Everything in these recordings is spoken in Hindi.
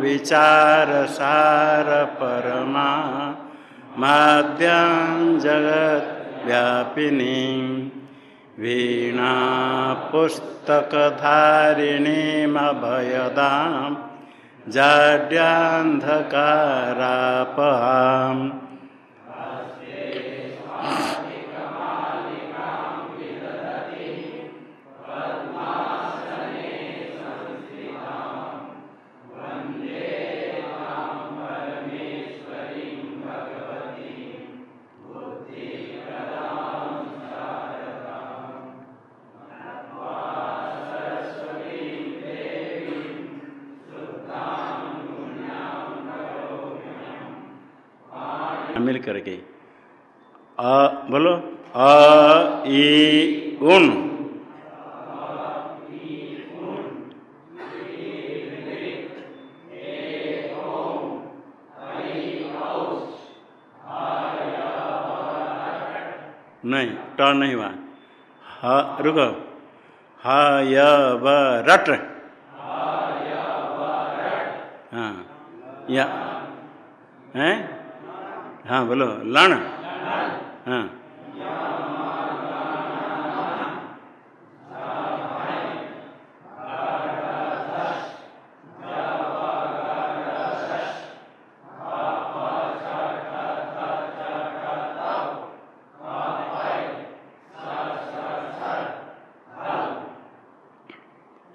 विचार सार परमा माद्यां जगत व्यापिनी वीणा पुस्तकधारिणीमभयदां जाड्यान्धकारापहाम् करके अ बोलो अ ई, उन। नहीं, ट नहीं हुआ। ह, रुको। ह, य रट। हाँ। या, हैं? हाँ बोलो। लण। हाँ।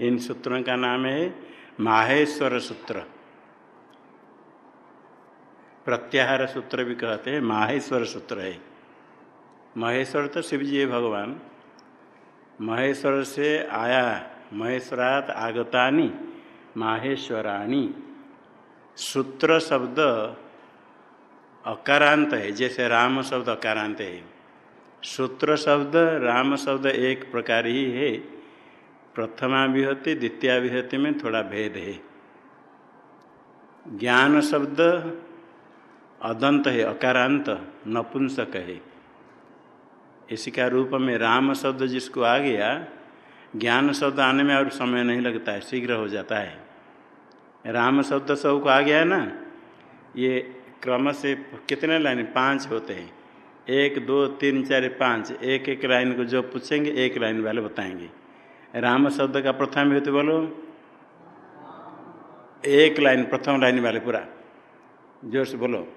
इन सूत्रों का नाम है माहेश्वर सूत्र। प्रत्याहार सूत्र भी कहते हैं, माहेश्वर सूत्र है। महेश्वर तो शिव जी है भगवान। महेश्वर से आया, महेश्वरात आगतानी माहेश्वराणी सूत्र शब्द अकारांत है, जैसे राम शब्द अकारांत है। सूत्र शब्द, राम शब्द एक प्रकार ही है। प्रथमा विभूति द्वितीय विहति में थोड़ा भेद है। ज्ञान शब्द अदंत है, अकारांत, नपुंसक है। इसी का रूप में राम शब्द जिसको आ गया, ज्ञान शब्द आने में और समय नहीं लगता है, शीघ्र हो जाता है। राम शब्द सबको आ गया है ना, ये क्रम से कितने लाइन, पाँच होते हैं। एक, दो, तीन, चार, पाँच, एक एक लाइन को जो पूछेंगे, एक लाइन वाले बताएँगे। राम शब्द का प्रथम होते बोलो। एक लाइन, प्रथम लाइन वाले पूरा, ज़ोर से बोलो।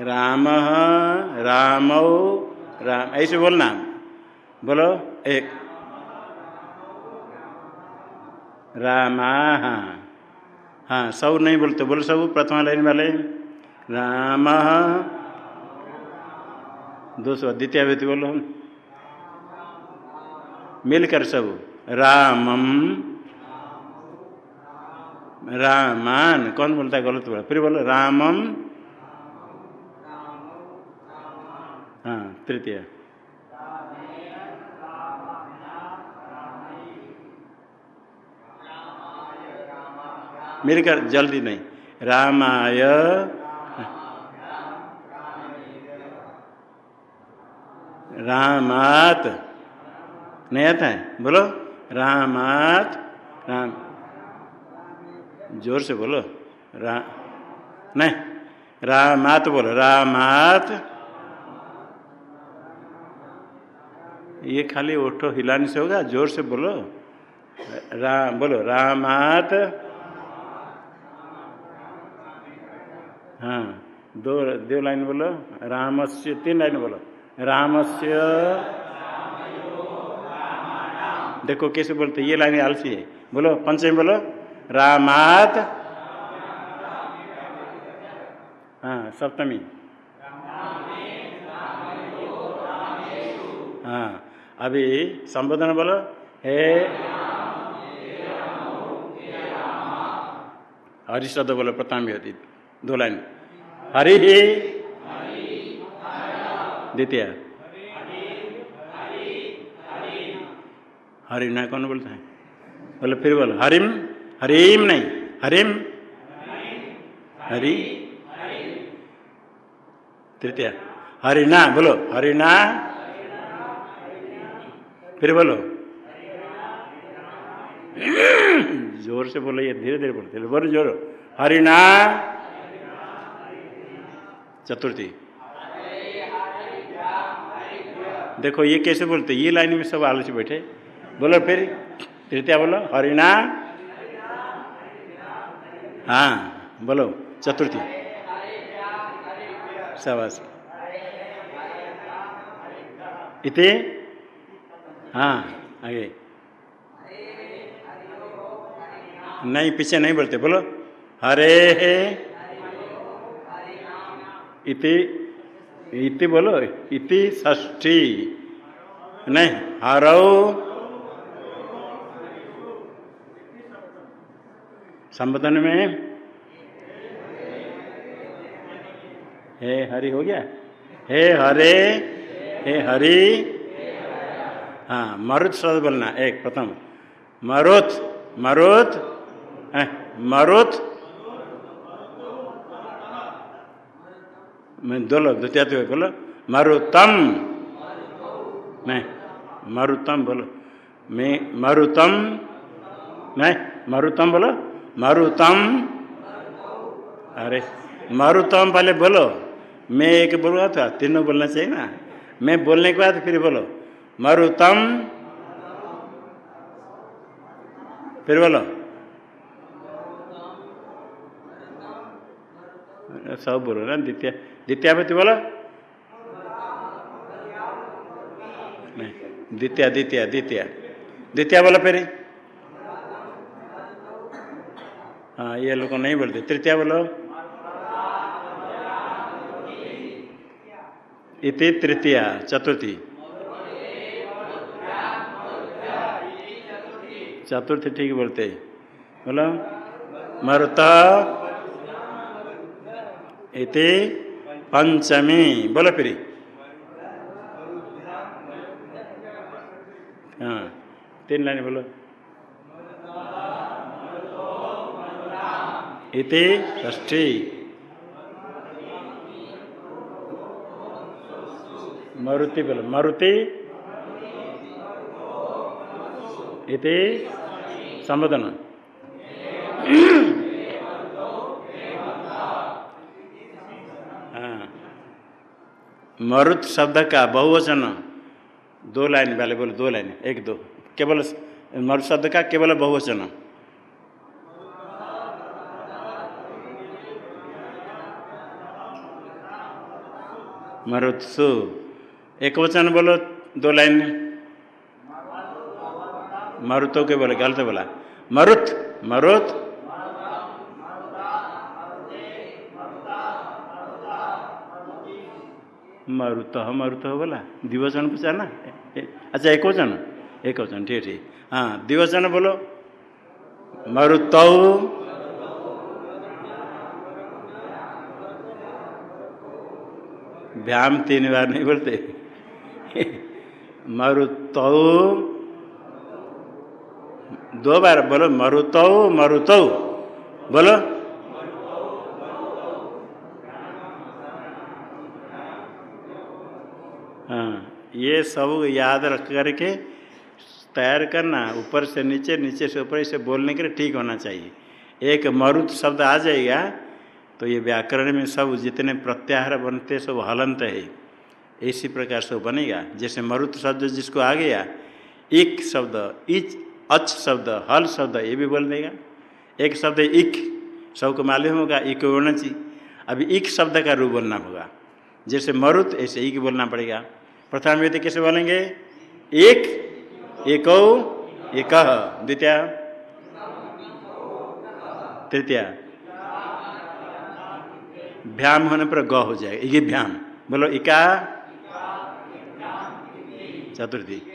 राम राम राम। ऐसे बोलना बोलो, एक। रामा। हाँ हाँ सब नहीं बोलते। बोलो सब प्रथम लाइन वाले। राम। दो सौ, द्वितीय व्यक्ति बोलो। मिलकर सब। रामम। रामान। कौन बोलता है गलत बोला? फिर बोलो, रामम। तृतीय। मिलकर जल्दी नहीं। रामाय। रामात। नहीं आता है? बोलो। रामात। राम। ज़ोर से बोलो। रा नहीं। रामात बोलो। रामात। ये खाली ओठो हिलाने से होगा, ज़ोर से बोलो। राम बोलो, रामात। हाँ दो दो लाइन बोलो, रामस्य, तीन लाइन बोलो। रामस्य। देखो कैसे बोलते, ये लाइन आलसी है। बोलो पंचमी बोलो, रामात। हाँ सप्तमी। हाँ। अभी संबोधन बोलो। हे हरि शब्द बोलो, प्रथम होती दो लाइन। हरि ही द्वितीय। हरि ना कौन बोलता है? बोले फिर बोलो। हरिम हरिम नहीं, हरिम। हरि तृतीय। हरिना बोलो। हरिना फिर बोलो। ज़ोर से बोलो ये, धीरे धीरे बोलते बोलो, ज़ोर। हरिणा चतुर्थी। देखो ये कैसे बोलते, ये लाइन में सब आलू से बैठे। बोलो फिर, तृतीया बोलो हरिणा हाँ बोलो, चतुर्थी। सवास इति? हाँ आगे। नहीं, पीछे नहीं बोलते, बोलो। हरे हे। इति इति बोलो, इति ष्ठी नहीं, हरौ। संबोधन में हे, हरि हो गया? हे हरे, हे हरि। हाँ मरुत शब्द बोलना, एक, प्रथम। मरुत मरुत मरुत। मैं लोग द्वितीय तो बोलो। मरुतम। नहीं, मरुतम बोलो। मैं, मरुतम। नहीं, मरुतम बोलो। मरुतम। अरे, मरुतम पहले बोलो। मैं एक बोल रहा था तीनों बोलना चाहिए ना। मैं बोलने के बाद फिर बोलो। मरुतम। फिर बोलो। सब बोलो ना, द्वितीय। द्वितीयापति बोलो। नहीं, द्वितीय द्वितीय द्वितीय। द्वितीय बोलो फिर। हाँ ये लोग नहीं बोलते। तृतीय बोलो। इति तृतीया, चतुर्थी। चतुर्थी ठीक बोलते। बोलो। मरुता। इति पंचमी। बोलो फिर। हाँ तीन लाइन बोलो। इति ष्ठी मरुति बोलो। मरुति। इति संबोधन हाँ। मरुत शब्द का बहुवचन। दो लाइन वाले बोलो, दो लाइन, एक, दो। केवल मरुत शब्द का केवल बहुवचन। मरुत्सु एक वचन बोलो, दो लाइन। मरुतो के बोले, गलत बोला। मरुत मरुत। मरुत मरुत बोला। द्विवचन पूछा अच्छा एक वचन एक वचन ठीक ठीक। हाँ द्विवचन बोलो। मरुत। व्याम तीन बार नहीं बोलते। मरुतो। दो बार बोलो, मरुतो मरुतो। बोलो। हाँ ये सब याद रख करके तैयार करना, ऊपर से नीचे नीचे से ऊपर, इसे बोलने के लिए ठीक होना चाहिए। एक मरुत शब्द आ जाएगा तो ये व्याकरण में सब जितने प्रत्याहार बनते सब हलंत है। इसी प्रकार से बनेगा। जैसे मरुत शब्द जिसको आ गया एक शब्द, इच अच शब्द, हल शब्द, ये भी बोल देगा। एक शब्द इक सबको मालूम होगा इक चाहिए। अभी इक शब्द का रूप बोलना होगा। जैसे मरुत, ऐसे इक बोलना पड़ेगा। प्रथम व्यक्ति कैसे बोलेंगे? एक एक एक। द्वितीय? तृतीय? भ्याम होने पर ग हो जाएगा। इगे भ्याम। बोलो, इका? चतुर्थी।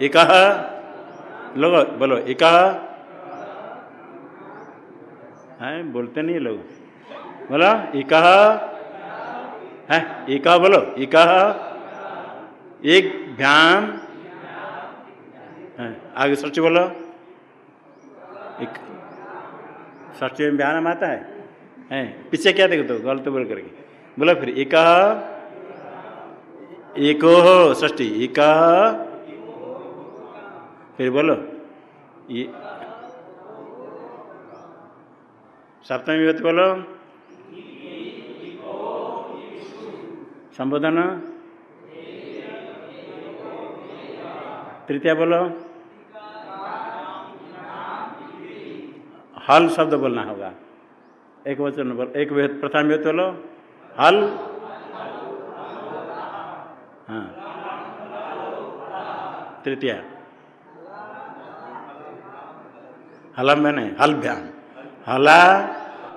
एक लोग बोलो एक है, बोलते नहीं लोग। बोला एक है एक बोलो एक एक भ्याम आगे सच बोलो। एक ष्ठी में व्यायाम आता है। हैं, पीछे क्या देखो तो गलत बोल करके। बोला फिर एक एको ष्ठी एक फिर बोलो। ये सप्तमी विभूति बोलो। संबोधन। तृतीय बोलो। हल शब्द बोलना होगा। एक वचन बोल, एक प्रथम विभूति बोलो। हल। हाँ। तृतीय। हलम नहीं हलभ्याम हला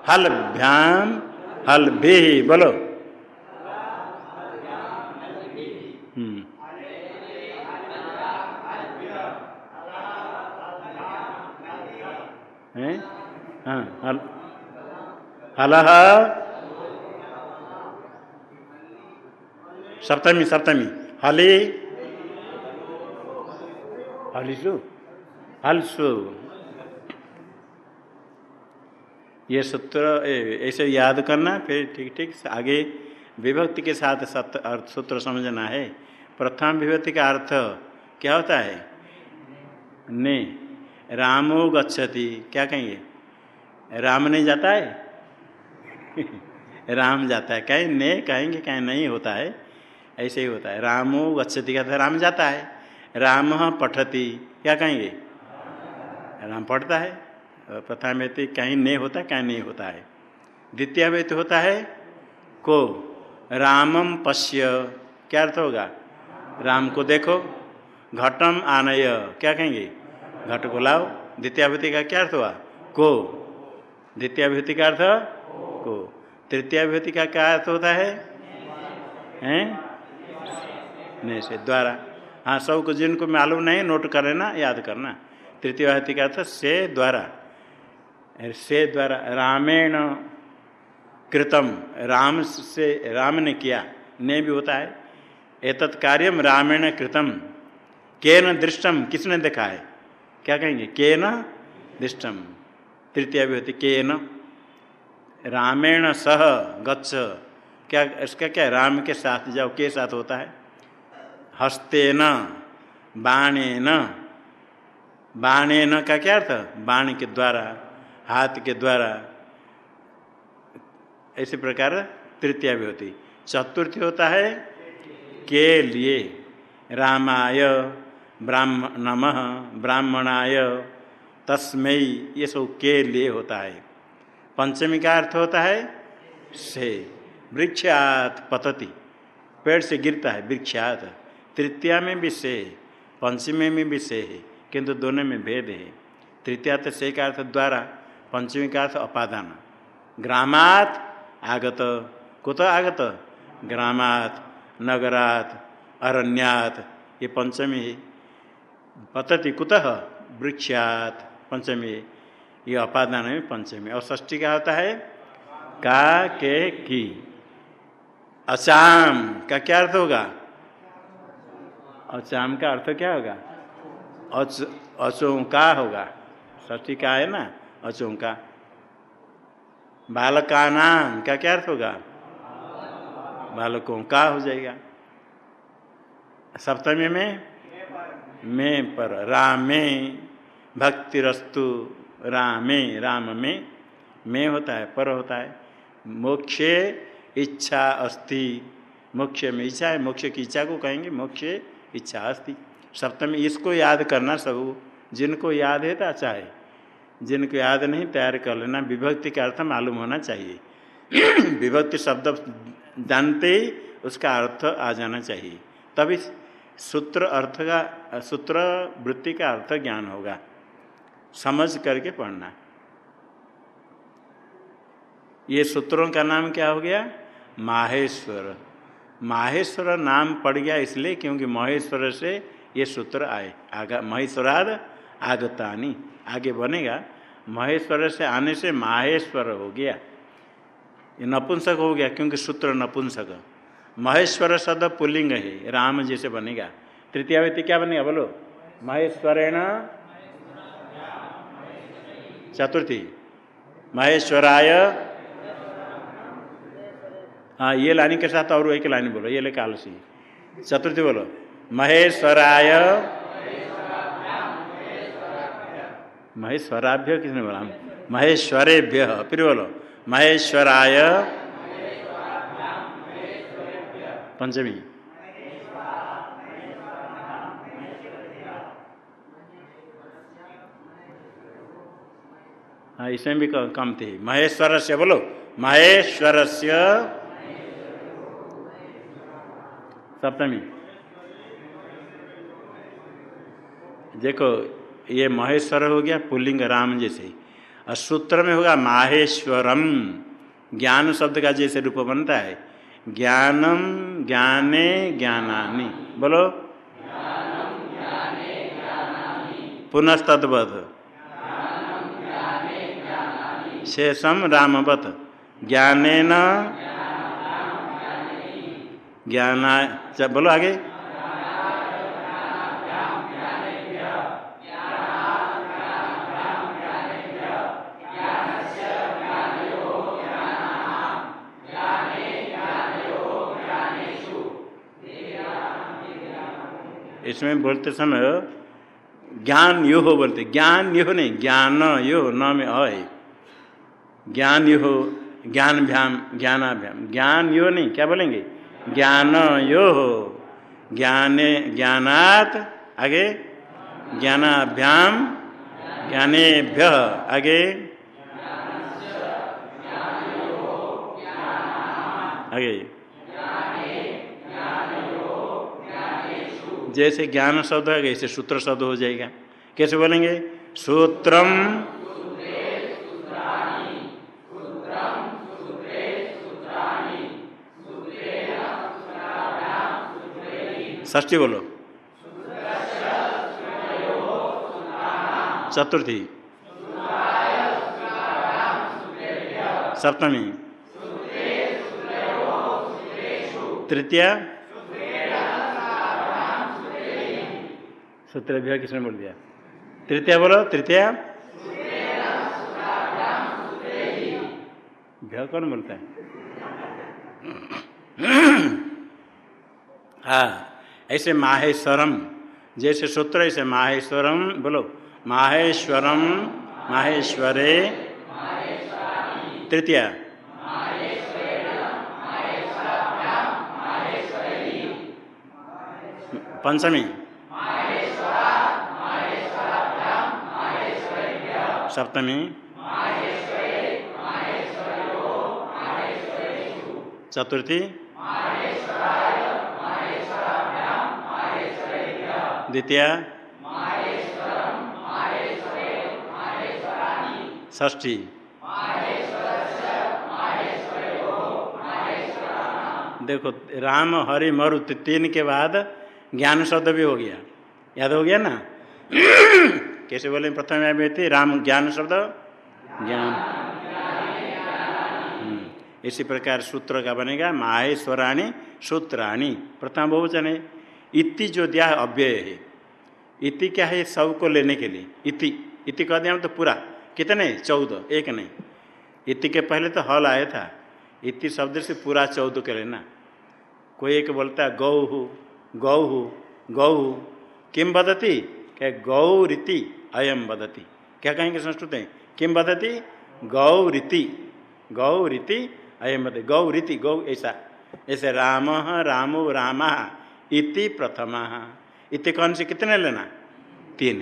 हलभ्याम हल भी, बोलो। हम्म। हाँ? हल। हलह सप्तमी सप्तमी। हली। हलिसु हलसु ये सूत्र ऐसे याद करना, फिर ठीक ठीक, आगे विभक्ति के साथ सत, अर्थ सूत्र समझना है। प्रथम विभक्ति का अर्थ क्या होता है? ने। रामो गच्छति, क्या कहेंगे? राम नहीं जाता है? राम जाता है। कहीं, ने कहेंगे, कहीं, नहीं होता है। ऐसे ही होता है। रामो गच्छति का राम जाता है। राम पठती, क्या कहेंगे? राम पढ़ता है। प्रथम व्यक्ति कहीं नहीं होता कहीं नहीं होता है। द्वितीय व्यक्ति होता है को? रामम पश्य। क्या अर्थ होगा? राम को देखो घटम आनय। क्या कहेंगे? घट को लाओ। द्वितीय व्यक्ति का क्या अर्थ हुआ? को। द्वितीय व्यक्ति का अर्थ को। तृतीय व्यक्ति का क्या अर्थ होता है? हैं? नहीं से, द्वारा। हाँ सबको जिनको मालूम नहीं, नोट कर लेना, याद करना। तृतीय व्यक्ति का अर्थ से, द्वारा। से द्वारा रामेण कृतम, राम से, राम ने किया, ने भी होता है। एतत् कार्यम रामेण कृतम। के न दृष्टम किसने देखा है? क्या कहेंगे? के न दृष्टम तृतीय भी होती के न रामेण सह गच्छ। क्या, इसका क्या राम के साथ जाओ, के साथ होता है? हस्ते न बाणे न बाणे न का क्या अर्थ? बाण के द्वारा। हाथ के द्वारा ऐसे प्रकार तृतीया भी होती। चतुर्थी होता है के लिए। रामाय ब्राह्मण नम, ब्राह्मणाय तस्मय ये सब के लिए होता है। पंचमी का अर्थ होता है से, वृक्षात पतति। पेड़ से गिरता है, वृक्षात। तृतीया में भी से, पंचमी में भी से है, किंतु दोनों में भेद है। तृतीया तो से का अर्थ द्वारा पंचमी का अर्थ अपादान। ग्रामात आगत। कुत आगत? ग्रामात, नगरात, अरण्यात। ये पंचमी है पतति कुतः? वृक्षात। पंचमी ये अपादान में पंचमी और ष्टी क्या होता है? का, के, की। अचाम का क्या अर्थ होगा? अचाम का अर्थ क्या होगा? अच अचोंका होगा। ष्टी का है ना? अचोंका बालका नाम का क्या अर्थ होगा? बालकों का हो जाएगा। सप्तमी में? में पर। रामे, भक्तिरस्तु, रामे, राम में। में होता है, पर होता है। मोक्षे, इच्छा, अस्ति। मोक्ष में इच्छा है, मोक्ष की इच्छा को कहेंगे, मोक्ष, इच्छा, अस्ति। सप्तमी, इसको याद करना सब। जिनको याद है तो अच्छा है जिनको याद नहीं, तैयार कर लेना। विभक्ति का अर्थ मालूम होना चाहिए। विभक्ति शब्द जानते ही उसका अर्थ आ जाना चाहिए। तभी सूत्र अर्थ का, सूत्र वृत्ति का अर्थ ज्ञान होगा। समझ करके पढ़ना। ये सूत्रों का नाम क्या हो गया? माहेश्वर। माहेश्वर नाम पड़ गया इसलिए क्योंकि महेश्वर से ये सूत्र आए। आगा, महेश्वराद आगतानी। आगे बनेगा, महेश्वर से आने से माहेश्वर हो गया। ये नपुंसक हो गया, क्योंकि सूत्र नपुंसक। महेश्वर शब्द पुल्लिंग है, राम जैसे बनेगा। तृतीय व्यक्ति क्या बनेगा, बोलो? महेश्वरेण। चतुर्थी। महेश्वराय। हाँ ये लाइन के साथ और एक लाइन बोलो, ये ले कालसी चतुर्थी बोलो। महेश्वराय। महेश्वराभ्य किसने बोला? महेश्वरेभ्य। फिर बोलो, महेश्वराय। पंचमी। हाँ इसमें भी कम थी। महेश्वर से बोलो महेश्वर से सप्तमी। देखो ये महेश्वर हो गया पुलिंग राम जैसे। और सूत्र में होगा माहेश्वरम। ज्ञान शब्द का जैसे रूप बनता है। ज्ञानम ज्ञाने ज्ञानानि। बोलो। पुनस्तवध शेषम रामवत। ज्ञानेन। ज्ञाना बोलो आगे। इसमें बोलते समय ज्ञान यो हो बोलते, ज्ञान यो नहीं, ज्ञान यो न में अ ज्ञान यो हो ज्ञान भ्याम, ज्ञानाभ्याम। ज्ञान यो नहीं, क्या बोलेंगे? ज्ञान यो हो ज्ञाने, ज्ञानात, आगे? ज्ञानाभ्याम, ज्ञानेभ्य, आगे? आगे। जैसे ज्ञान शब्द है ऐसे सूत्र शब्द हो जाएगा। कैसे बोलेंगे? सूत्रम ष्टी बोलो। चतुर्थी। सप्तमी। तृतीया। सूत्र भी किसने बोल दिया? तृतीया बोलो, तृतीया। भ्य कौन बोलता है? हाँ ऐसे माहेश्वरम, जैसे सूत्र, ऐसे माहेश्वरम, बोलो। माहेश्वरम, माहेश्वरे। तृतीया। पंचमी। सप्तमी। चतुर्थी। द्वितीय। ष्ठी देखो, राम, हरि, मरु तीन के बाद ज्ञान शब्द भी हो गया। याद हो गया ना? कैसे बोले? प्रथम व्यक्ति राम ज्ञान शब्द? ज्ञान। इसी प्रकार सूत्र का बनेगा माहेश्वराणी सूत्राणी। प्रथम बहुवचन है इति जो दिया है अव्यय है। इति क्या है? सबको लेने के लिए। इति। इति कह दिया तो पूरा। कितने? चौदह। एक नहीं। इति के पहले तो हल आया था। इति शब्द से पूरा चौदह के लेना। कोई एक बोलता है गौ हु गौ हु गौ किम बदती क्या गौ रीति अयम बदती क्या कहेंगे संस्कृत? में किम बदती गौ रीति गौ रीति अयम बदती गौ रीति गौ ऐसा। ऐसे राम, रामो, रामा इति प्रथमा। इति कौन से? कितने लेना? तीन।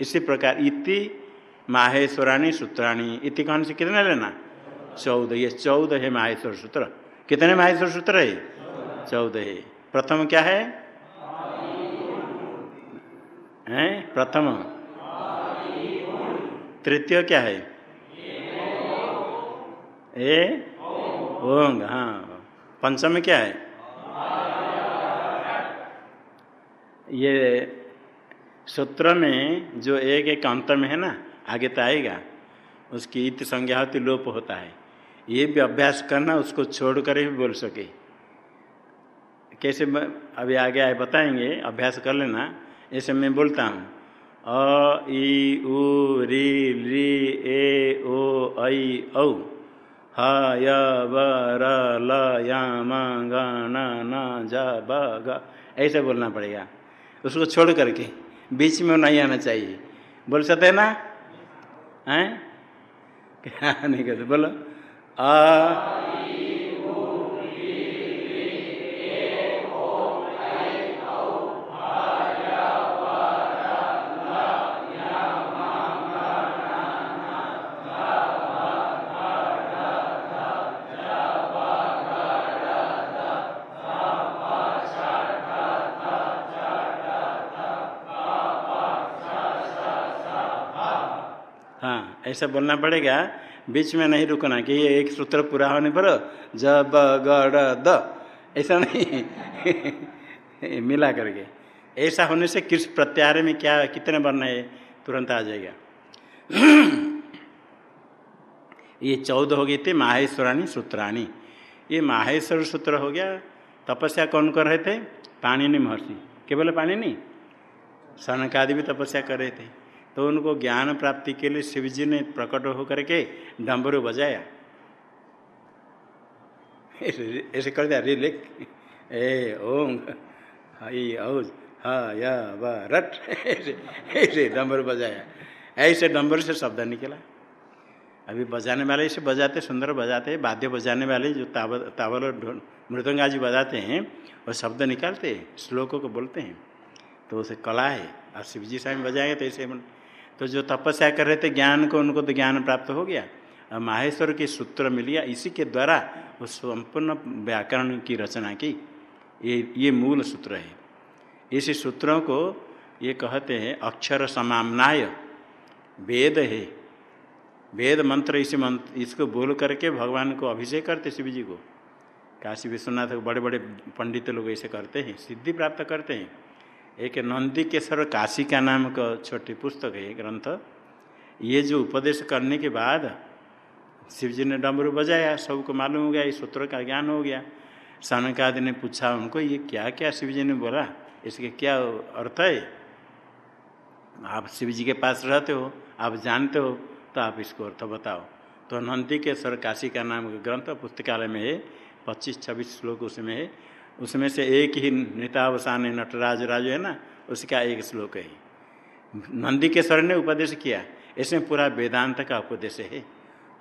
इसी प्रकार इति, माहेश्वराणी, सूत्राणी। इति कौन से? कितने लेना? चौदह। ये चौदह है माहेश्वर सूत्र। कितने माहेश्वर सूत्र है? चौदह है। प्रथम क्या है? हैं? प्रथम। तृतीय क्या है? ए? ओंग हाँ। पंचम क्या है? ये सूत्र में जो एक एक अंत में है ना, आगे तो आएगा। उसकी इत संज्ञा होती लोप होता है। ये भी अभ्यास करना, उसको छोड़ कर भी बोल सके। कैसे अभी आगे आए बताएँगे, अभ्यास कर लेना। ऐसे मैं बोलता हूँ। अ ई उ, री री ए, ओ, ऐ, औ। ह, य, ब, र, ल, य, म, ग, न न, ज, ब, ग। ऐसे बोलना पड़ेगा। उसको छोड़ करके बीच में नहीं आना चाहिए। बोल सकते हैं ना? हैं? क्या नहीं कहते बोलो। आ ऐसा बोलना पड़ेगा, बीच में नहीं रुकना कि ये एक सूत्र पूरा होने पर जब, गड़, द, ऐसा नहीं। मिला करके। ऐसा होने से किस प्रत्यार में क्या, कितने वर्ण है, तुरंत आ जाएगा। ये चौदह हो गए थे माहेश्वराणी सूत्राणी। ये माहेश्वर सूत्र हो गया, तपस्या कौन कर रहे थे? पानी नहीं महर्षि। केवल पानी नहीं सनकादि भी तपस्या कर रहे थे। तो उनको ज्ञान प्राप्ति के लिए शिव जी ने प्रकट होकर के डम्बरू बजाया। ऐसे कर दिया रे लिख ए, ओम, हई हा रट। ऐसे डम्बर बजाया। ऐसे डम्बर से शब्द निकला। अभी बजाने वाले इसे बजाते, सुंदर बजाते, वाद्य बजाने वाले जो तावल तावल मृदंगा जी बजाते हैं, वो शब्द निकालते हैं, श्लोकों को बोलते हैं। तो उसे कला है। और शिव जी बजाएँगे तो ऐसे तो जो तपस्या कर रहे थे, ज्ञान को, उनको तो ज्ञान प्राप्त हो गया। और माहेश्वर के सूत्र मिल गया इसी के द्वारा उस संपूर्ण व्याकरण की रचना की। ये ये मूल सूत्र है। इसी सूत्रों को ये कहते हैं, अक्षर समामनाय, वेद है। वेद मंत्र इसी मंत्र इसको बोल करके भगवान को अभिषेक करते शिव जी को। काशी विश्वनाथ बड़े बड़े पंडित लोग ऐसे करते हैं, सिद्धि प्राप्त करते हैं। एक नंदी केसर काशी का नाम का छोटी पुस्तक है ग्रंथ। ये जो उपदेश करने के बाद शिव जी ने डमरू बजाया, सबको मालूम हो गया इस सूत्र का ज्ञान हो गया। सनकादि ने पूछा उनको, ये क्या क्या शिव जी ने बोला, इसके क्या अर्थ है? आप शिव जी के पास रहते हो, आप जानते हो तो आप इसको अर्थ बताओ। तो नंदी के सर काशी का नाम ग्रंथ पुस्तकालय में है पच्चीस छब्बीस श्लोक उसमें है। उसमें से एक ही नितावसान नटराज राज है ना, उसका एक श्लोक है। नंदी के स्वर ने उपदेश किया, इसमें पूरा वेदांत का उपदेश है।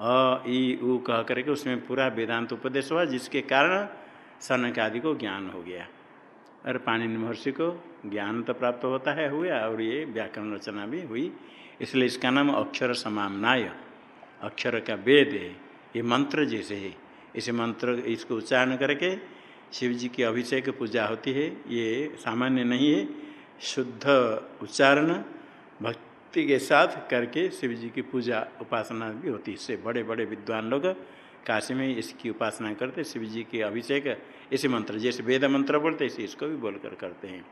अ, ई, उ कह करके उसमें पूरा वेदांत उपदेश हुआ, जिसके कारण सनक आदि को ज्ञान हो गया। और पानी महर्षि को ज्ञान तो प्राप्त होता है, हुआ, और ये व्याकरण रचना भी हुई। इसलिए इसका नाम अक्षर समामनाय, अक्षर का वेद है। ये मंत्र जैसे है। इस मंत्र, इसको उच्चारण करके शिव जी की अभिषेक पूजा होती है, ये सामान्य नहीं है। शुद्ध उच्चारण भक्ति के साथ करके शिव जी की पूजा उपासना भी होती है। इससे बड़े बड़े विद्वान लोग काशी में इसकी उपासना करते शिव जी के अभिषेक, इसी मंत्र, जैसे वेद मंत्र बोलते इसे इसको भी बोलकर करते हैं।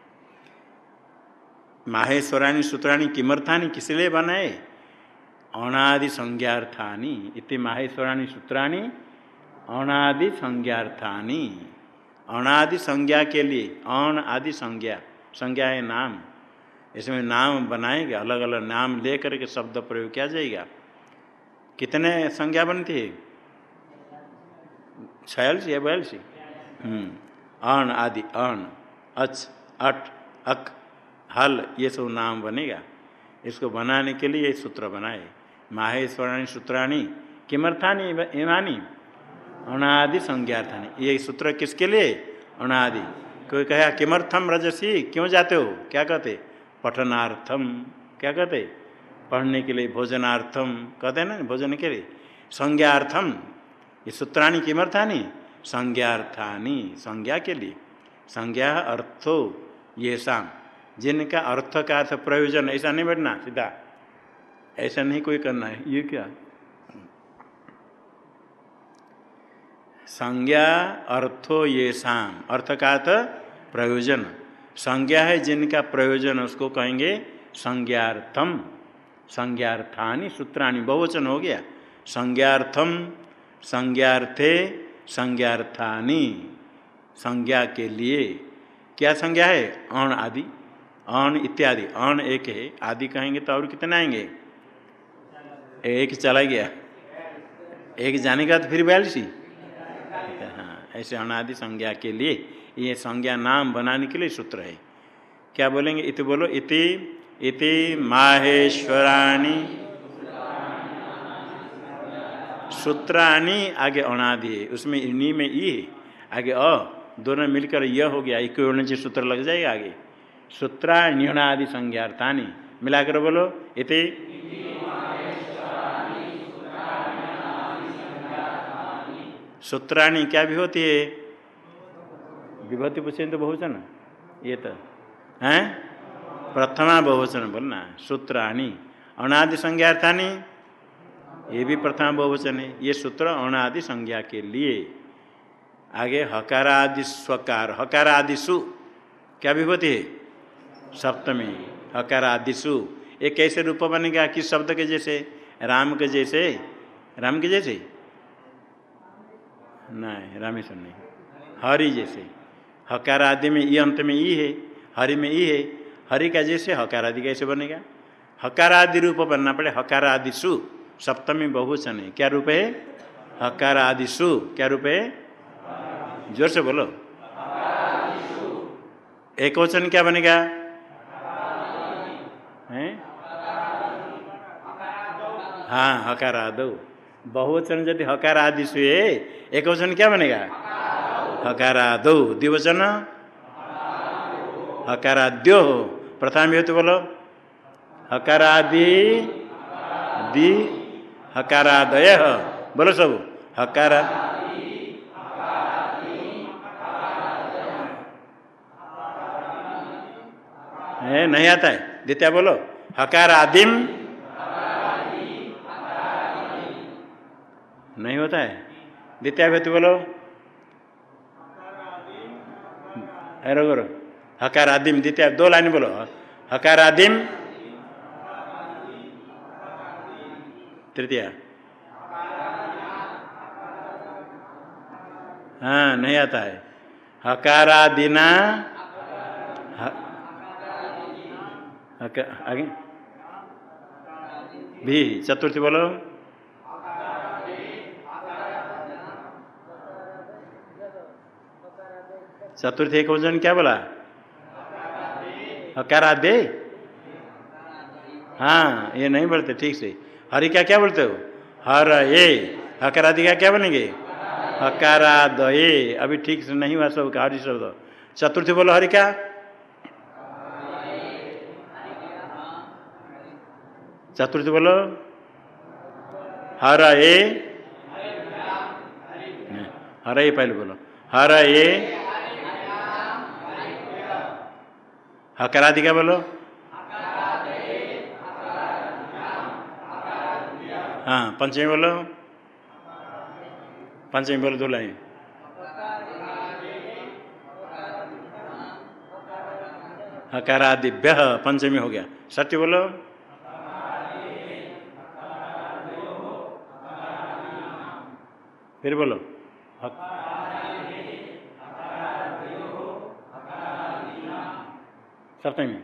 माहेश्वराणी सूत्राणी किमर्थानी किस लिए बनाए? अनादि संज्ञार्थानी। इतने माहेश्वराणी सूत्राणी, अनादि संज्ञार्थानी। अनादि संज्ञा के लिए अण आदि संज्ञा संज्ञा है नाम। इसमें नाम बनाएँगे अलग अलग नाम ले करके शब्द प्रयोग किया जाएगा। कितने संज्ञा बनती है? छियालीस या बयालीस? हम्म, अण आदि अण अच अट अक हल ये सब नाम बनेगा। इसको बनाने के लिए ये सूत्र बनाए। माहेश्वराणी सूत्राणी किमर्थानी इमानी? अनादि संज्ञार्थानी ये सूत्र किसके लिए? अनादि। कोई कहे किमर्थम रजसी? क्यों जाते हो? क्या कहते? पठनार्थम क्या कहते? पढ़ने के लिए भोजनार्थम कहते ना, भोजन के लिए। संज्ञार्थम ये सूत्राणी किमर्थानी? संज्ञार्थानी। संज्ञा के लिए। संज्ञा अर्थो ये शाम जिनका अर्थ का अर्थ प्रयोजन, ऐसा नहीं बैठना, सीधा। ऐसा नहीं कोई करना है। ये क्या? संज्ञा अर्थो ये शाम अर्थ का अर्थ प्रयोजन। संज्ञा है जिनका प्रयोजन, उसको कहेंगे संज्ञार्थम। संज्ञार्थानी सूत्राणी, बहुवचन हो गया। संज्ञार्थम, संज्ञार्थे, संज्ञार्थानी। संज्ञा के लिए क्या संज्ञा है? अण आदि। अण इत्यादि। अण एक है। आदि कहेंगे तो और कितने आएँगे? एक चला गया। एक जाने का तो फिर बयालीस ऐसे अनादि संज्ञा के लिए ये संज्ञा नाम बनाने के लिए सूत्र है। क्या बोलेंगे? इति बोलो, इति इति माहेश्वराणी, सूत्राणी आगे अनादि है। उसमें इन्हीं में ई है। आगे अ, दोनों मिलकर यह हो गया इक्वची सूत्र लग जाएगा आगे। सूत्रा सूत्राण्यणादि संज्ञार्थानी, मिलाकर बोलो, इति सूत्राणी क्या भी होती है? विभूति पूछे तो बहुवचन ये तो। हैं? प्रथमा बहुवचन बोलना सूत्राणी। अनादि संज्ञार्थानी ये भी प्रथमा बहुवचन है। ये सूत्र अनादि संज्ञा के लिए। आगे हकारादि स्वकार। हकारादिशु क्या विभूति है? सप्तमी। हकारादिशु ये कैसे रूप बनेगा? किस शब्द के जैसे? राम के जैसे? राम के जैसे? नहीं, रामेश्वर नहीं। हरि जैसे। हकार आदि में ई अंत में ई है। हरि में ई है। हरि का जैसे, हकार आदि कैसे बनेगा? हकार आदि रूप बनना पड़े। हकार आदि सु। सप्तमी बहुवचन है। क्या रूप है? हकार आदि सु। क्या रूप है? ज़ोर से बोलो। एक वचन क्या बनेगा? हैं? हाँ हकार आदो। बहुवचन यदि हकार आदि से एक वचन क्या बनेगा? हकारादो। द्विवचन? हकाराद्यो। प्रथम हेतु बोलो। हकारादि, दि, हकारादय। बोलो सब। हकारा है नहीं आता है। द्वितीय बोलो। हकार आदिम नहीं होता है? द्वितीय व्यक्ति बोलो। अरे करो हकार आदिम द्वितीय, दो लाइन बोलो। हकार आदिम तृतीय। हाँ नहीं आता है। हकारादिना। आगे। भी, चतुर्थी बोलो। चतुर्थी एक वज़न क्या बोला? हकारा दे। हाँ ये नहीं बोलते, ठीक से। हरि क्या क्या बोलते हो? हर ए। हकारादि का क्या बनेंगे हकारा दे अभी ठीक से नहीं हुआ सब हरि शब्द। चतुर्थी बोलो हरि क्या चतुर्थी बोलो। हर ए। हर ए पहले बोलो। हर ए। हकारादि क्या बोलो? हाँ पंचमी बोलो। पंचमी बोलो लाइन। हकारादिभ्य पंचमी हो गया। सत्य बोलो। फिर बोलो। सप्तमी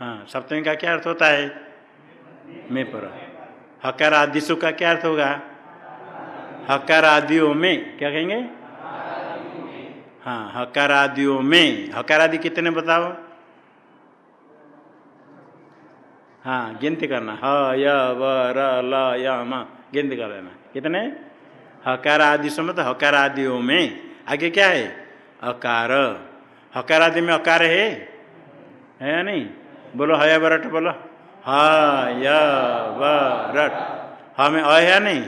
हाँ सप्तमी का क्या अर्थ होता है मैं पर हकार आदिशु का क्या अर्थ होगा हकार आदियों में क्या कहेंगे हाँ हकार आदियों में हकार आदि कितने बताओ हाँ गिनती करना ह य व र ल य म गिनती कर लेना कितने हकार आदि समय तो हकार आदियों में आगे क्या है? अकार। हकार आदि में अकार है? है या नहीं? बोलो, हया बरट बोलो। ह य व ह अ है नहीं?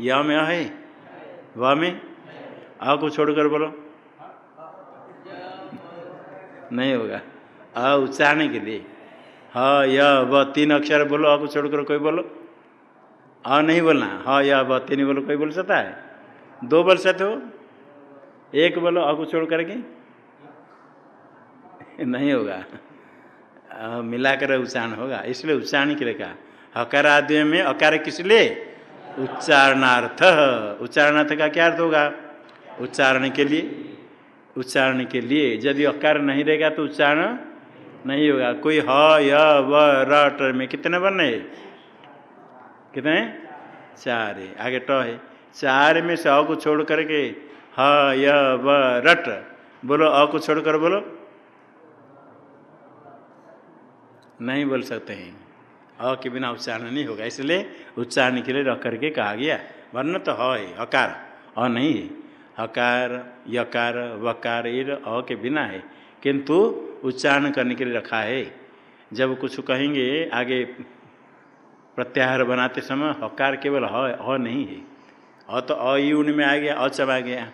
य में अ है। व में? अ को छोड़कर बोलो। नहीं होगा। अ उच्चारने के लिए। ह य व तीन अक्षर बोलो, अ को छोड़कर कोई बोलो। अ नहीं बोलना। ह य व तीन बोलो, कोई बोल सकता है? दो बोल सकते हो? एक बोलो अ को छोड़ करके? नहीं होगा। मिलाकर उच्चारण होगा। इसलिए उच्चारण के लिए कहा। हकार आदि में अकार किस लिए? उच्चारणार्थ। उच्चारणार्थ का क्या अर्थ होगा? उच्चारण के लिए। उच्चारण के लिए। यदि अकार नहीं रहेगा तो उच्चारण नहीं होगा। कोई ह, य, व रट में कितने बनने कितने? चार है। आगे ट है। चार में से अ को छोड़ करके ह, य, व, रट। बोलो, अ को छोड़ कर बोलो। नहीं बोल सकते हैं। अ के बिना उच्चारण नहीं होगा, इसलिए उच्चारण के लिए रख करके कहा गया। वर्ण तो ह हकार। अ नहीं है। हकार, यकार, वकार ये अ के बिना है। किंतु उच्चारण करने के लिए रखा है। जब कुछ कहेंगे, आगे प्रत्याहार बनाते समय हकार केवल ह नहीं है। अ तो अयुन में आ गया अचब आ गया।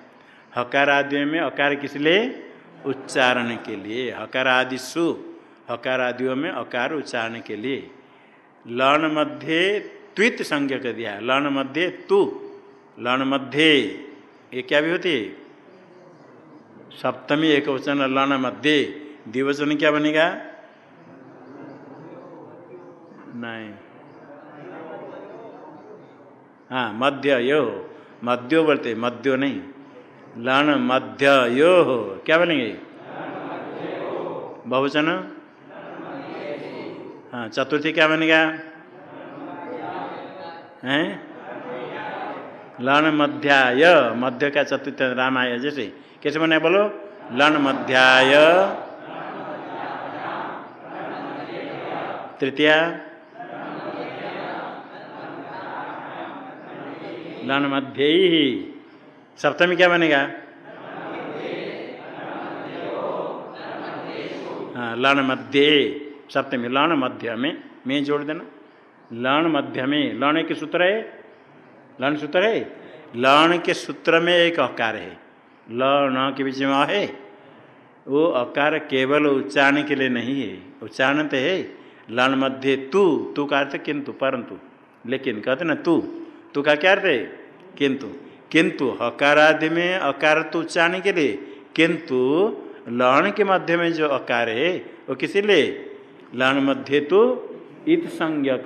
हकार आदि में अकार किस लिए? उच्चारण के लिए। हकार आदि सु, हकार आदियों में अकार उच्चारण के लिए। लण मध्य त्वित संज्ञा कर दिया लण मध्य तु, लण मध्य, ये क्या भी होती है? सप्तमी एक वचन लण मध्य, द्विवचन क्या बनेगा? नहीं। हाँ मध्य यो, मध्यो बोलते मध्यो नहीं। लण मध्य यो हो क्या बनेंगे बहुवचन? हाँ चतुर्थी क्या बनेगा? हैं? लण मध्याय। मध्य का चतुर्थ रामाय, जैसे। कैसे बने बोलो? लण मध्याय। तृतीया? लण मध्य। ही सप्तमी क्या बनेगा? हाँ लण मध्य, सप्तमी लण मध्य में, मैं जोड़ देना। लण मध्य में लण के सूत्र है? लण सूत्र है? लण के सूत्र में एक अकार है। ल के बीच में है। वो अकार केवल उच्चारण के लिए नहीं है। उच्चारण तो है। लण मध्य तू तू का अर्थ किंतु, परंतु। लेकिन कहते ना, तू। तू का क्या अर्थ है? किंतु। किंतु हकारादि में अकार तो उच्चारण के लिए, किंतु लण के मध्य में जो अकार है, वो किसी लिए? लण मध्य तो इत संज्ञक।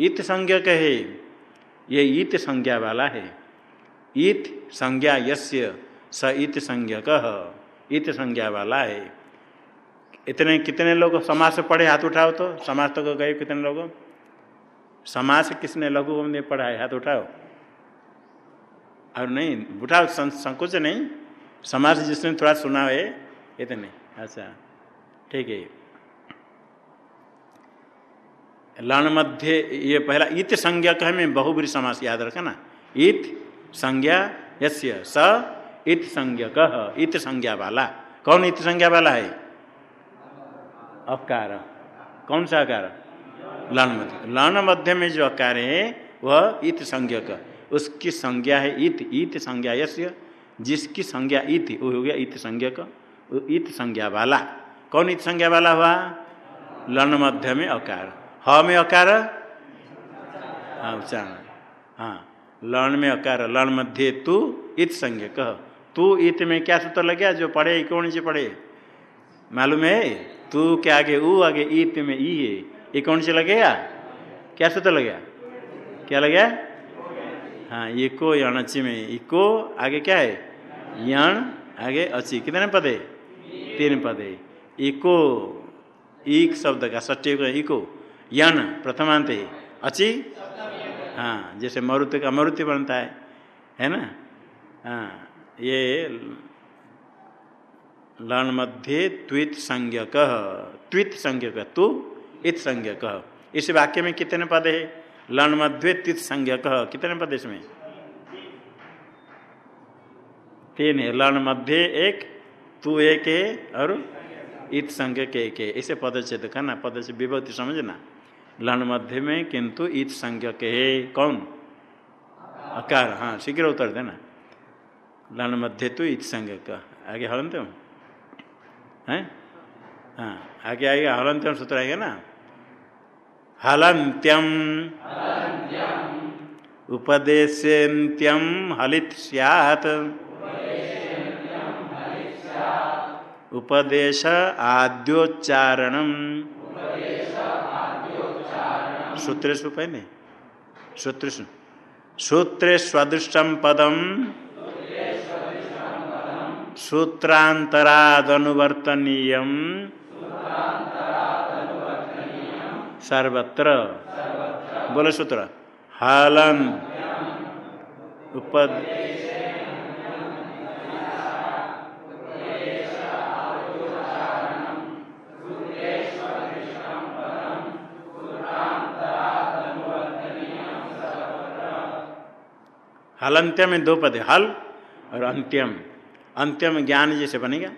इत संज्ञक है। ये इत संज्ञा वाला है। इत संज्ञा यस्य, स इत संज्ञक। इत संज्ञा वाला है। इतने, कितने लोग समाज से पढ़े, हाथ उठाओ तो समाज तो गए कितने लोग? से किसने लघु में पढ़ा है? हाथ उठाओ। और नहीं उठाओ संकोच नहीं? समाज जिसने थोड़ा सुना है इतने अच्छा ठीक है। लण मध्य, ये पहला इत संज्ञा कह में बहुबरी समास याद रखना इत संज्ञा, यस्य स इत संज्ञा कह इत संज्ञा वाला। कौन इत संज्ञा वाला है? अकार कौन सा अकार लण मध्य। लण मध्य में जो अकार है, वह इत संज्ञक उसकी संज्ञा है इत इत संज्ञा यस्य, जिसकी संज्ञा इत वो हो गया इत संज्ञा संज्ञक इत संज्ञा वाला। कौन इत संज्ञा वाला हुआ? लण मध्य में अकार। ह में अकार? हाँ उच्चारण हाँ लण में अकार, लण मध्य तू इत संज्ञ कह। तू इत में क्या सूत्र लग? गया जो पढ़े, कौन से पढ़े? मालूम है? तू के आगे ऊ आगे इत में ई है। ये कौन से लगेगा क्या सूत्र लग? गया क्या लग? गया हाँ इको यणची में इको आगे क्या है? यण आगे अची कितने पद? है तीन पद। है इको ईक शब्द का सट्टी इको यण प्रथमांत। है अची हाँ जैसे मरुति का मरुति बनता है है ना? हाँ ये लण मध्य त्वित संज्ञक। त्वित संज्ञक, तु इत संज्ञक। इस वाक्य में कितने पद है? लण मध्य त्वित संज्ञक। कितने पद में तीन है। लण मध्य एक, तू एक है और इत संज्ञक एक है। इसे पदच्छेद करना पदच्छेद विभक्ति समझना। लण मध्य में किंतु इत संज्ञक है। कौन? अकार हाँ शीघ्र उत्तर देना। लण मध्य तो इत संज्ञक। आगे हलंत हैं? हाँ? आगे आएगा हलंत्यम सूत्र आएगा ना? हलंत्यम उपदेशेन्त्यम हलित सियात। उपदेश आद्योच्चारण सूत्र पहले सूत्र सूत्रे स्वदृष्टम पदम। सूत्रांतरादनुवर्तनीय सर्वत्र। बोलो सूत्र हलन उपद हल अंत्यम में दो पद हल और अंत्यम अंत्यम ज्ञान जैसे बनेगा।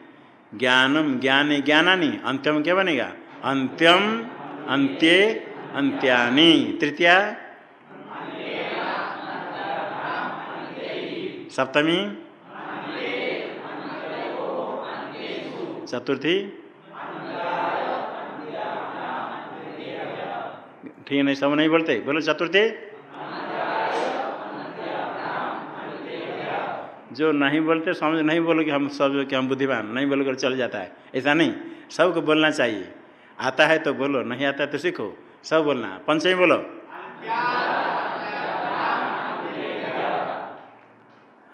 ज्ञानम ज्ञान ज्ञानानी। अंत्यम क्या बनेगा? अंत्यम अंत्य अंत्यानी तृतीया? सप्तमी? चतुर्थी? ठीक है, नहीं, सब नहीं बोलते? बोलो, चतुर्थी? जो नहीं बोलते, समझ नहीं बोलो कि हम सब कि हम बुद्धिमान, नहीं बोल कर चल जाता है। ऐसा नहीं। सबको बोलना चाहिए। आता है तो बोलो, नहीं आता है तो सीखो। सब बोलना। पंचमी बोलो।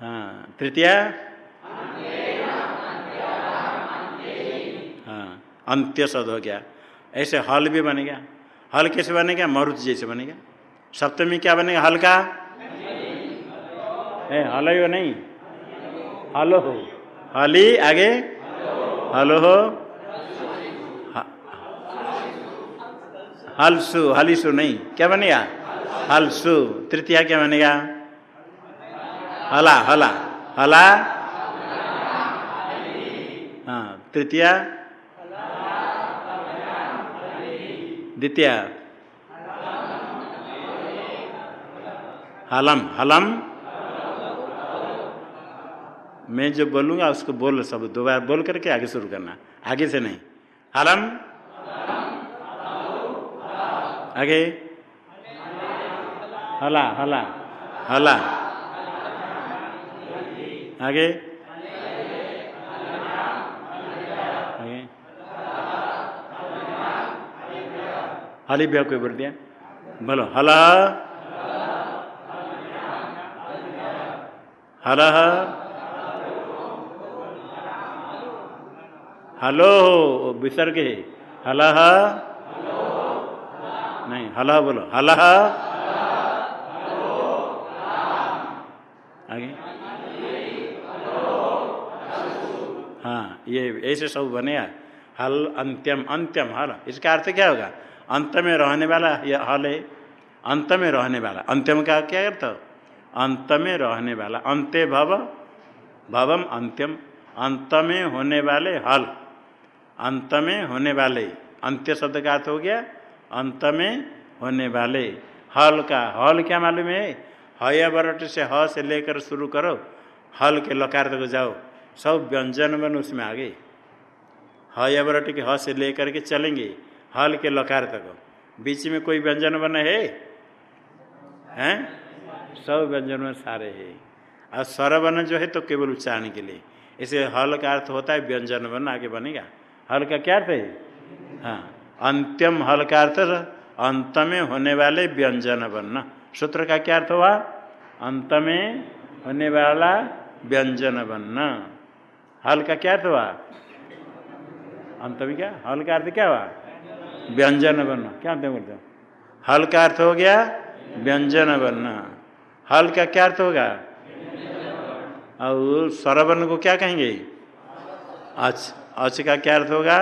हाँ तृतीया? हाँ अंत्य सद हो गया। ऐसे हल भी बनेगा हल कैसे बनेगा मरुत जैसे बनेगा सप्तमी क्या बनेगा? हल का? हल ही नहीं। हलो हो। हली आगे? हलो हो। हलसु, हलीसु नहीं। क्या बनेगा? हलसु। तृतीया क्या बनेगा? हला हला। हला? हाँ तृतीया? द्वितीय? हलम हलम। मैं जो बोलूँगा, उसको बोल सब। दो बार बोल करके आगे शुरू करना। आगे से नहीं। हलम? आगे। हला हला। हला। आगे। आगे। हाली भी कोई बोल दिया? बोलो, हला। हला। हलो विसर्ग है हलह नहीं, हलह बोलो। हलह। आगे। हाँ ये ऐसे सब बनेगा हल अंत्यम अंत्यम, हल। इसका अर्थ क्या होगा? अंत में रहने वाला यह हल है। अंत में रहने वाला। अंत्यम का क्या अर्थ? अंत में रहने वाला। अंत्य भव, भवम अंत्यम। अंत में होने वाले हल। अंत में होने वाले। अंत्य शब्द का अर्थ हो गया अंत में होने वाले। हल का, हल क्या मालूम है? हया बरट से ह से लेकर शुरू करो। हल के लकार तक जाओ। सब व्यंजन बन उसमें आ गए हया बरट के ह से लेकर के चलेंगे। हल के लकार तक। बीच में कोई व्यंजन बन है? हैं? सब व्यंजन में सारे है। और स्वरवन जो है तो केवल उच्चारण के लिए। इसे हल का अर्थ होता है व्यंजन बन आगे बनेगा। हल का क्या अर्थ है? हाँ। अंत्यम हल का अर्थ अंत में होने वाले व्यंजन वर्ण सूत्र का क्या अर्थ हुआ? अंत में होने वाला व्यंजन वर्ण हल का क्या अर्थ हुआ? अंत में क्या? हल का अर्थ क्या हुआ? व्यंजन वर्ण क्या अर्थ बोलते हल का अर्थ हो गया व्यंजन वर्ण हल का क्या अर्थ होगा? और स्वरवन को क्या कहेंगे? अच। अच का क्या अर्थ होगा?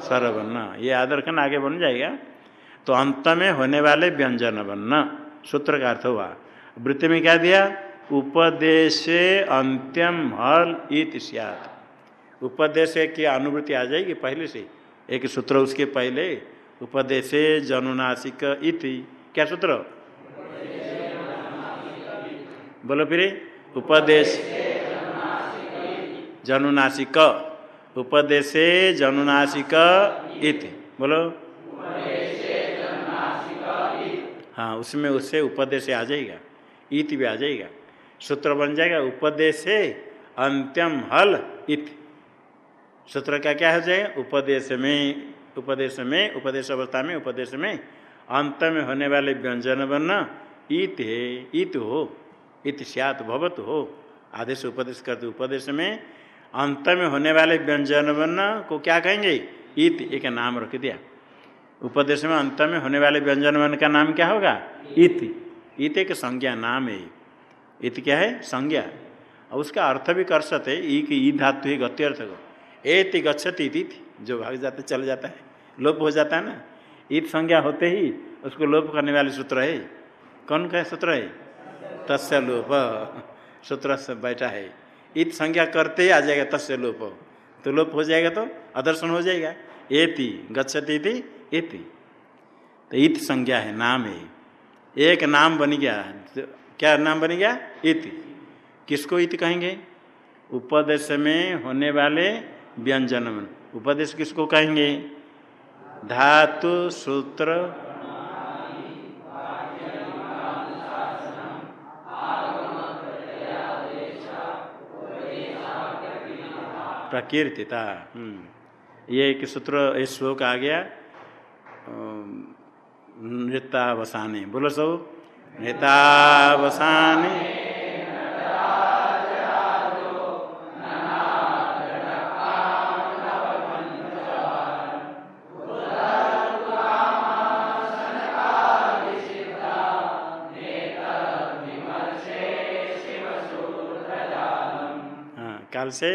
स्वरवर्ण ये आदर खन आगे बन जाएगा। तो अंत में होने वाले व्यंजन बनना। सूत्र का अर्थ हुआ। वृत्ति में क्या दिया? उपदेशे अंत्यम हल इत उपदेश की अनुवृत्ति आ जाएगी पहले से। एक सूत्र उसके पहले। उपदेशे जनुनासिक इति। क्या सूत्र? बोलो फिर। उपदेश जनुनासिक। उपदेशे जनुनासिक इति। बोलो। हाँ उसमें उससे उपदेश आ जाएगा, इत भी आ जाएगा। सूत्र बन जाएगा, उपदेश अंत्यम हल इत। सूत्र का क्या हो जाएगा? उपदेश में उपदेश में, उपदेश अवस्था में, उपदेश में अंत में होने वाले व्यंजन बनना इत है, इत हो, इत सियात भवत हो। आदेश उपदेश करते, उपदेश में अंत में होने वाले व्यंजन बनना को क्या कहेंगे? इत एक नाम रख दिया। उपदेश में अंत में होने वाले व्यंजन वन का नाम क्या होगा? इत इत एक संज्ञा, नाम है। इत क्या है? संज्ञा। और उसका अर्थ भी कर सकते ई की ई धातु ही, गति अर्थ को। एति गच्छति इति जो भाग जाते, चल जाता है। लोप हो जाता है ना? ईद संज्ञा होते ही उसको लोप करने वाले सूत्र है। कौन का सूत्र है? तस्य लोप। सूत्र से बैठा है। इत संज्ञा करते ही आ जाएगा तस्य लोप। तो लोप हो जाएगा तो अदर्शन हो जाएगा। एति, गच्छति थी इति तो इत संज्ञा है, नाम है। एक नाम बन गया तो क्या नाम बन गया? इत। किसको इत कहेंगे? उपदेश में होने वाले व्यंजन। उपदेश किसको कहेंगे? धातु, सूत्र प्रकीर्तिता। हम्म। ये एक सूत्र इस श्लोक आ गया। नृतावसाने बोलो सब। नृतावसाने हाँ, काल से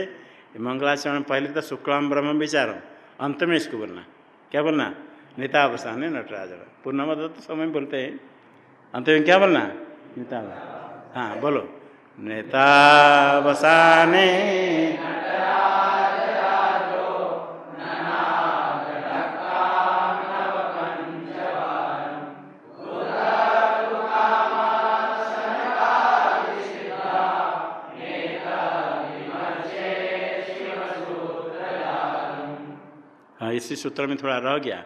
मंगलाचरण पहले तो शुक्लाम ब्रह्म विचार अंत में इसको बोलना। क्या बोलना? नेतावसाने नटराज पूर्णम तो समय बोलते हैं। अंत में क्या बोलना? नेता हाँ बोलो। नेतावसाने इसी सूत्र में थोड़ा रह गया।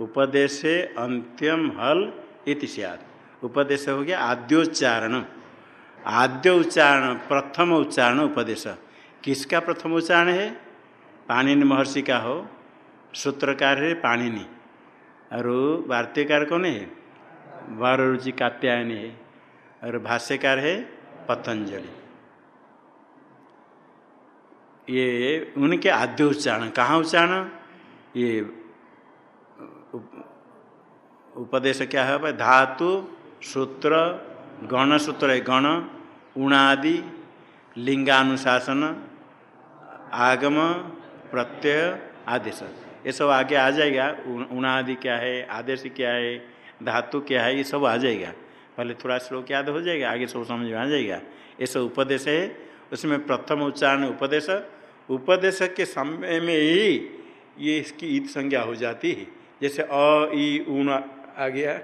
उपदेश अंत्यम हल इति सियाद उपदेश हो गया आद्योच्चारण। आद्य उच्चारण, प्रथम उच्चारण उपदेश। किसका प्रथम उच्चारण है? पाणिनि महर्षि का हो। सूत्रकार है पाणिनि। और वार्तिकार कौन है? वारुचि कात्यायनी है। और भाष्यकार है पतंजलि। ये उनके आद्य उच्चारण। कहाँ उच्चारण? ये उपदेश क्या है? भाई, धातु, सूत्र, गण सूत्र है, गण, उणादि, लिंगानुशासन, आगम, प्रत्यय, आदेश। ये सब आगे आ जाएगा। उणादि क्या है, आदेश क्या है, धातु क्या है, ये सब आ जाएगा। पहले थोड़ा श्लोक याद हो जाएगा, आगे सब समझ में आ जाएगा। ये सब उपदेश है। उसमें प्रथम उच्चारण उपदेश। उपदेश के समय में ही ये इसकी ईद संज्ञा हो जाती है। जैसे अ ई ऊन आ गया।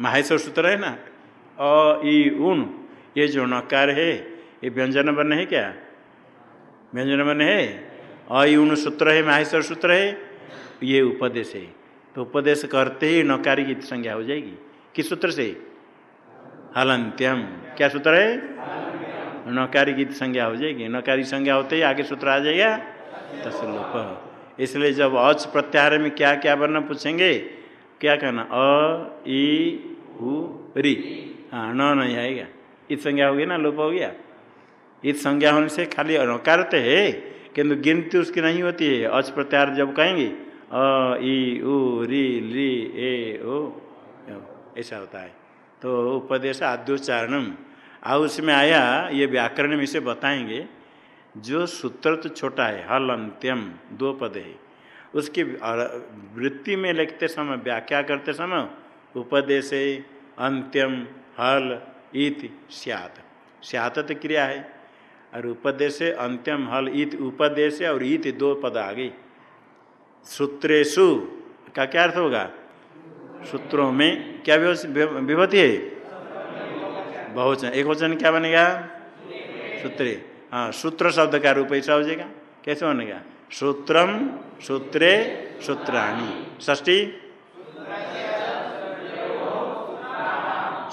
माहेश्वर सूत्र है ना? अ ई ऊन। ये जो नकार है, ये व्यंजन वर्ण है क्या? व्यंजन वर्ण है? अ ई ऊन सूत्र है, माहेश्वर सूत्र है। ये उपदेश है। तो उपदेश करते ही नकारी की संज्ञा हो जाएगी। किस सूत्र से? हलंत्यम। क्या सूत्र है? नकारी की संज्ञा हो जाएगी। नकारी संज्ञा होते ही आगे सूत्र आ जाएगा। तस्लोप इसलिए जब अच प्रत्याहार में क्या क्या वर्ण पूछेंगे, क्या कहना? अ ई हु री। हाँ न नहीं आएगा। इत संज्ञा होगी ना, लोप हो गया? इत संज्ञा होने से खाली नकार तो है, किंतु गिनती उसकी नहीं होती है। अच प्रत्याहार जब कहेंगे, अ ई उ, री, ली, ए, ओ, ऐसा होता है। तो उपदेश आद्योच्चारणम। आ, उसमें आया, ये व्याकरण में इसे बताएँगे। जो सूत्र तो छोटा है हल अंत्यम दो पद है। उसकी वृत्ति में लिखते समय, व्याख्या करते समय, उपदेश अंत्यम, हल इत स्यात। स्यात तो क्रिया है, और उपदेश अंत्यम, हल इत उपदेश और इत दो पद आ गई सूत्रेशु का क्या अर्थ होगा? सूत्रों में क्या विभूति है? बहुवचन। एक वचन क्या बनेगा? सूत्रे। हाँ सूत्र शब्द का रूप ऐसा हो जाएगा। कैसे बनेगा? सूत्रम सूत्रे सूत्राणी। ष्टी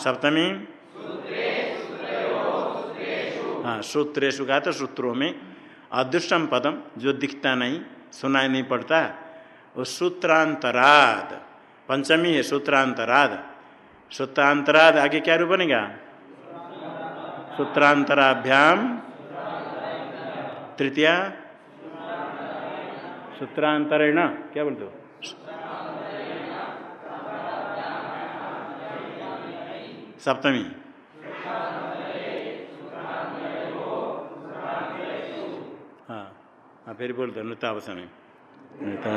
सप्तमी? हाँ सूत्रेशु का तो सूत्रों में। अदृष्टम पदम, जो दिखता नहीं, सुनाई नहीं पड़ता, वो सूत्रांतराद। पंचमी है सूत्रांतराद। सूत्रांतराद आगे क्या रूप बनेगा? सूत्रांतराभ्याम तृतीया? सूत्रांतरेण। क्या बोलते हो? सप्तमी। हाँ हाँ फिर बोलते नृतावसन नृता